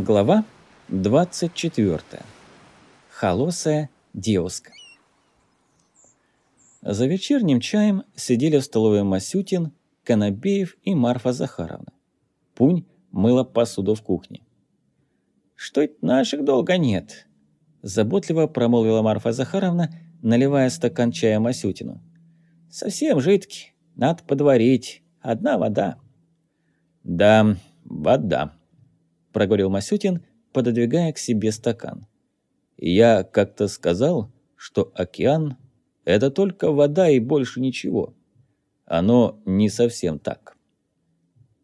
Глава 24. Холосая девушка. За вечерним чаем сидели в столовой Масютин, Конобеев и Марфа Захаровна. Пунь мыла посуду в кухне. «Что это наших долго нет?» Заботливо промолвила Марфа Захаровна, наливая стакан чая Масютину. «Совсем жидкий, надо подварить, одна вода». «Да, вода», – проговорил Масютин, пододвигая к себе стакан. «Я как-то сказал, что океан – это только вода и больше ничего. Оно не совсем так».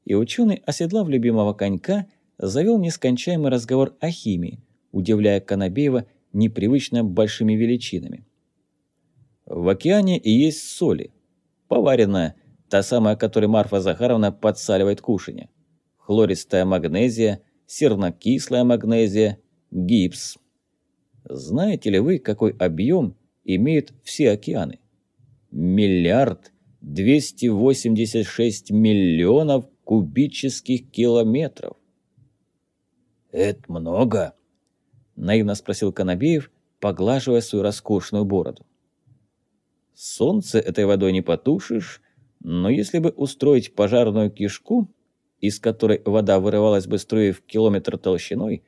И ученый, оседлав любимого конька, завел нескончаемый разговор о химии, удивляя Конобеева непривычно большими величинами. В океане и есть соли, поваренная, та самая, которой Марфа Захаровна подсаливает кушанье, хлористая магнезия – сернокислая магнезия, гипс. Знаете ли вы, какой объем имеют все океаны? Миллиард 286 миллионов кубических километров. «Это много?» – наивно спросил Конобеев, поглаживая свою роскошную бороду. «Солнце этой водой не потушишь, но если бы устроить пожарную кишку, из которой вода вырывалась бы струей в километр толщиной,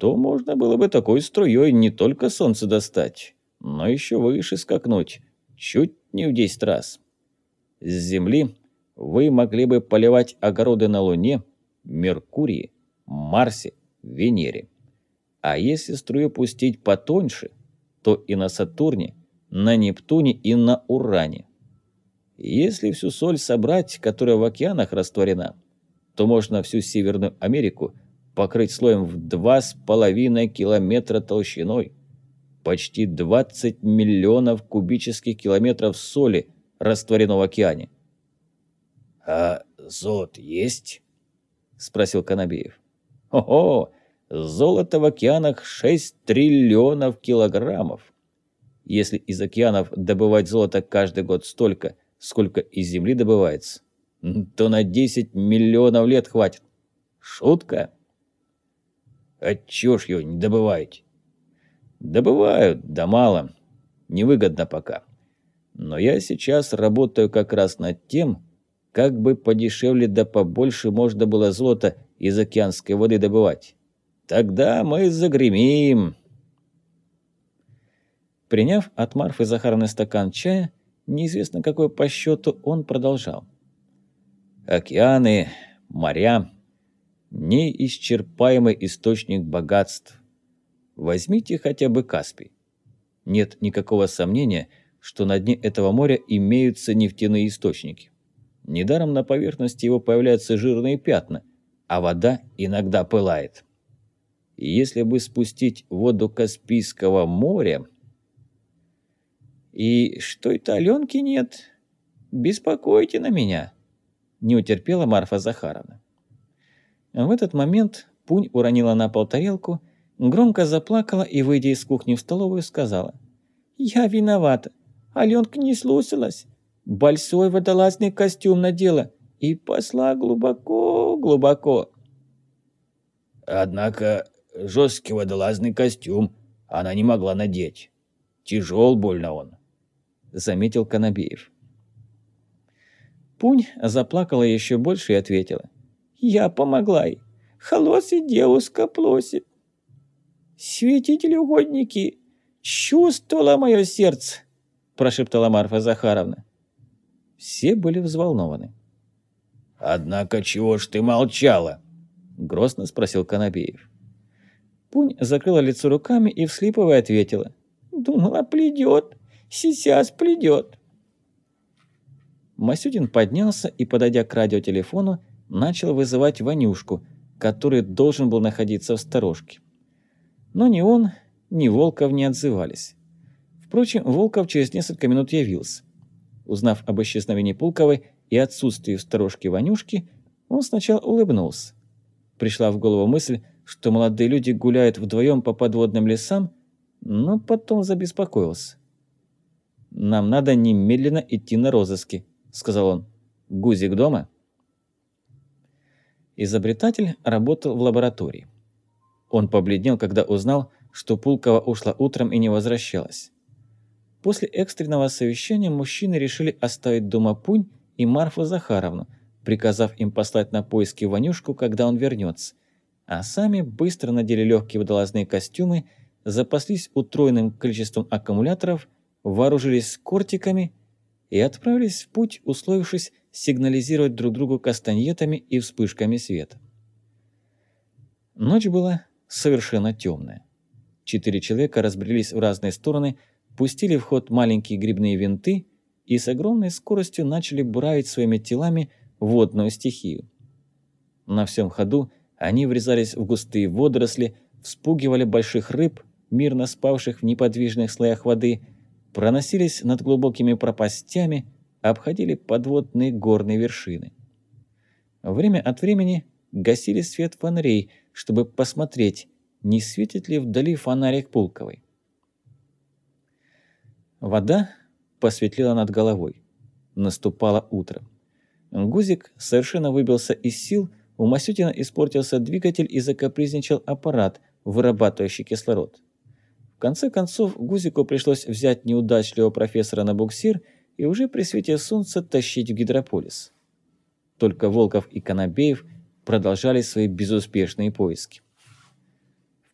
то можно было бы такой струей не только солнце достать, но еще выше скакнуть, чуть не в 10 раз. С Земли вы могли бы поливать огороды на Луне, Меркурии, Марсе, Венере. А если струю пустить потоньше, то и на Сатурне, на Нептуне и на Уране. Если всю соль собрать, которая в океанах растворена – то можно всю Северную Америку покрыть слоем в 2,5 километра толщиной. Почти 20 миллионов кубических километров соли растворено в океане. «А золото есть?» – спросил Конобеев. «Ого! Золото в океанах 6 триллионов килограммов. Если из океанов добывать золото каждый год столько, сколько из земли добывается, то на 10 миллионов лет хватит. Шутка? А чё ж его не добываете? Добывают, да мало. Невыгодно пока. Но я сейчас работаю как раз над тем, как бы подешевле да побольше можно было золота из океанской воды добывать. Тогда мы загремим. Приняв от Марфы Захаровны стакан чая, неизвестно какой по счету, он продолжал. Океаны, моря – неисчерпаемый источник богатств. Возьмите хотя бы Каспий. Нет никакого сомнения, что на дне этого моря имеются нефтяные источники. Недаром на поверхности его появляются жирные пятна, а вода иногда пылает. И если бы спустить воду Каспийского моря... И что это Аленки нет? Беспокойте на меня не утерпела Марфа Захаровна. В этот момент Пунь уронила на пол тарелку, громко заплакала и, выйдя из кухни в столовую, сказала. «Я виновата. Аленка не слушалась. Большой водолазный костюм надела и посла глубоко-глубоко». Однако жесткий водолазный костюм она не могла надеть. Тяжел больно он, — заметил Конобеев. Пунь заплакала еще больше и ответила. «Я помогла ей. Холосый девушка плосит. Светители угодники, чувствовала мое сердце!» прошептала Марфа Захаровна. Все были взволнованы. «Однако чего ж ты молчала?» грозно спросил Конобеев. Пунь закрыла лицо руками и, вслипывая, ответила. «Думала, пледет. Сейчас пледет». Масютин поднялся и, подойдя к радиотелефону, начал вызывать Ванюшку, который должен был находиться в сторожке. Но ни он, ни Волков не отзывались. Впрочем, Волков через несколько минут явился. Узнав об исчезновении Пулковой и отсутствии в сторожке Ванюшки, он сначала улыбнулся. Пришла в голову мысль, что молодые люди гуляют вдвоем по подводным лесам, но потом забеспокоился. «Нам надо немедленно идти на розыски», — сказал он. «Гузик дома?» Изобретатель работал в лаборатории. Он побледнел, когда узнал, что Пулкова ушла утром и не возвращалась. После экстренного совещания мужчины решили оставить дома Пунь и Марфу Захаровну, приказав им послать на поиски Ванюшку, когда он вернется, а сами быстро надели легкие водолазные костюмы, запаслись утроенным количеством аккумуляторов, вооружились кортиками и отправились в путь, условившись сигнализировать друг другу кастаньетами и вспышками света. Ночь была совершенно темная. Четыре человека разбрелись в разные стороны, пустили в ход маленькие грибные винты и с огромной скоростью начали буравить своими телами водную стихию. На всем ходу они врезались в густые водоросли, вспугивали больших рыб, мирно спавших в неподвижных слоях воды, проносились над глубокими пропастями, обходили подводные горные вершины. Время от времени гасили свет фонарей, чтобы посмотреть, не светит ли вдали фонарик Пулковой. Вода посветлела над головой. Наступало утро. Гузик совершенно выбился из сил, у Масютина испортился двигатель и закапризничал аппарат, вырабатывающий кислород. Конце концов, Гузику пришлось взять неудачливого профессора на буксир и уже при свете солнца тащить в гидрополис. Только Волков и Конобеев продолжали свои безуспешные поиски.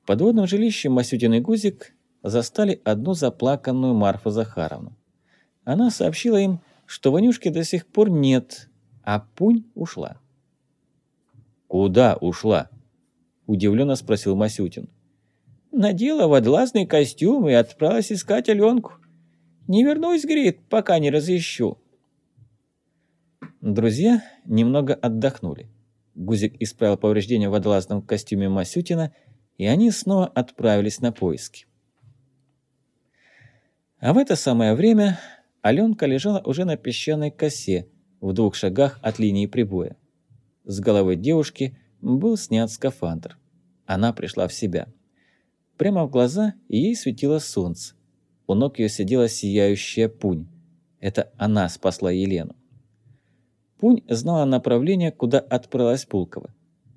В подводном жилище Масютин и Гузик застали одну заплаканную Марфу Захаровну. Она сообщила им, что Ванюшки до сих пор нет, а Пунь ушла. «Куда ушла?» – удивленно спросил Масютин. «Надела водолазный костюм и отправилась искать Аленку. Не вернусь, говорит, пока не разыщу». Друзья немного отдохнули. Гузик исправил повреждения в водолазном костюме Масютина, и они снова отправились на поиски. А в это самое время Аленка лежала уже на песчаной косе в двух шагах от линии прибоя. С головы девушки был снят скафандр. Она пришла в себя. Прямо в глаза ей светило солнце. У ног ее сидела сияющая пунь. Это она спасла Елену. Пунь знала направление, куда отправилась Пулкова.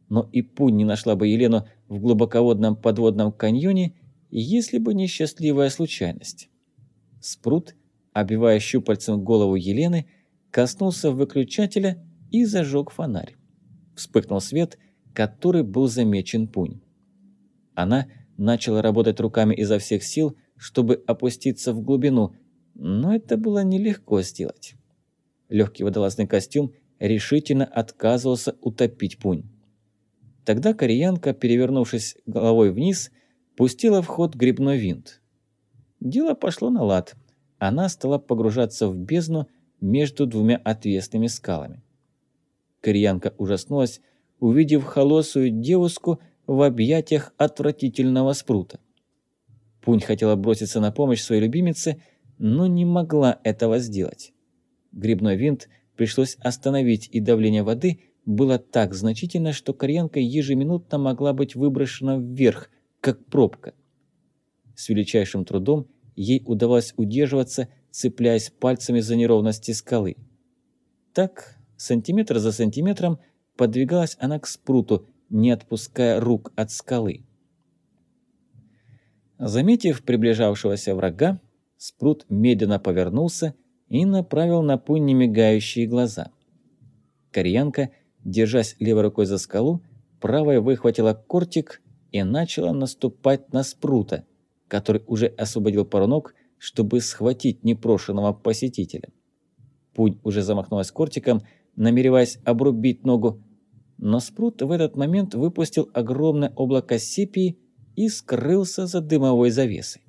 Но и Пунь не нашла бы Елену в глубоководном подводном каньоне, если бы не счастливая случайность. Спрут, обивая щупальцем голову Елены, коснулся выключателя и зажег фонарь. Вспыхнул свет, который был замечен Пунь. Она начала работать руками изо всех сил, чтобы опуститься в глубину, но это было нелегко сделать. Легкий водолазный костюм решительно отказывался утопить Пунь. Тогда кореянка, перевернувшись головой вниз, пустила в ход грибной винт. Дело пошло на лад. Она стала погружаться в бездну между двумя отвесными скалами. Кореянка ужаснулась, увидев холосую девушку в объятиях отвратительного спрута. Пунь хотела броситься на помощь своей любимице, но не могла этого сделать. Грибной винт пришлось остановить, и давление воды было так значительно, что Кореянка ежеминутно могла быть выброшена вверх, как пробка. С величайшим трудом ей удавалось удерживаться, цепляясь пальцами за неровности скалы. Так, сантиметр за сантиметром, подвигалась она к спруту, не отпуская рук от скалы. Заметив приближавшегося врага, спрут медленно повернулся и направил на пунь немигающие глаза. Кореянка, держась левой рукой за скалу, правой выхватила кортик и начала наступать на спрута, который уже освободил пару ног, чтобы схватить непрошенного посетителя. Пунь уже замахнулась кортиком, намереваясь обрубить ногу, но спрут в этот момент выпустил огромное облако сепии и скрылся за дымовой завесой.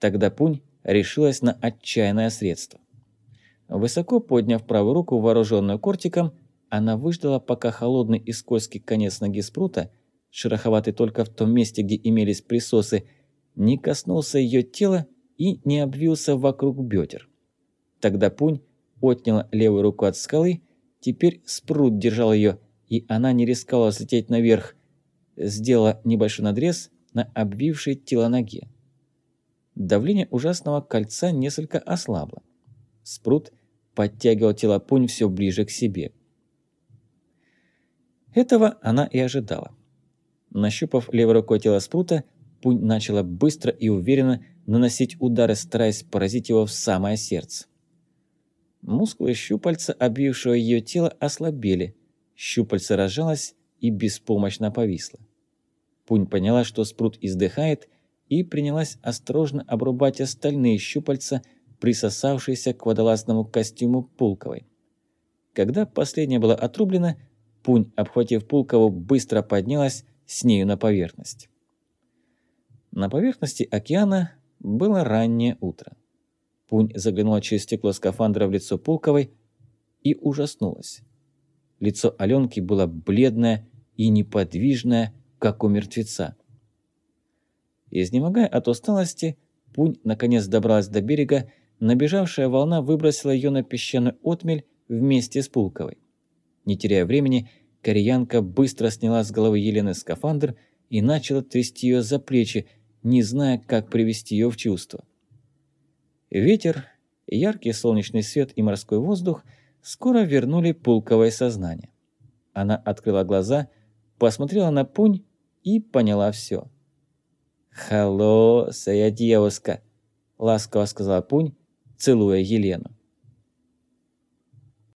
Тогда Пунь решилась на отчаянное средство. Высоко подняв правую руку, вооруженную кортиком, она выждала, пока холодный и скользкий конец ноги спрута, шероховатый только в том месте, где имелись присосы, не коснулся ее тела и не обвился вокруг бедер. Тогда Пунь отняла левую руку от скалы, теперь спрут держал ее, и она не рисковала взлететь наверх, сделала небольшой надрез на обвившей тело ноге. Давление ужасного кольца несколько ослабло. Спрут подтягивал тело Пунь все ближе к себе. Этого она и ожидала. Нащупав левой рукой тело спрута, Пунь начала быстро и уверенно наносить удары, стараясь поразить его в самое сердце. Мускулы щупальца, обвившего ее тело, ослабели. Щупальце разжалось и беспомощно повисло. Пунь поняла, что спрут издыхает, и принялась осторожно обрубать остальные щупальца, присосавшиеся к водолазному костюму Пулковой. Когда последняя была отрублена, Пунь, обхватив Пулкову, быстро поднялась с нею на поверхность. На поверхности океана было раннее утро. Пунь заглянула через стекло скафандра в лицо Пулковой и ужаснулась. Лицо Аленки было бледное и неподвижное, как у мертвеца. Изнемогая от усталости, Пунь наконец добралась до берега, набежавшая волна выбросила ее на песчаную отмель вместе с Пулковой. Не теряя времени, кореянка быстро сняла с головы Елены скафандр и начала трясти ее за плечи, не зная, как привести ее в чувство. Ветер, яркий солнечный свет и морской воздух скоро вернули Пулковое сознание. Она открыла глаза, посмотрела на Пунь и поняла все. «Холосая девушка», — ласково сказала Пунь, целуя Елену.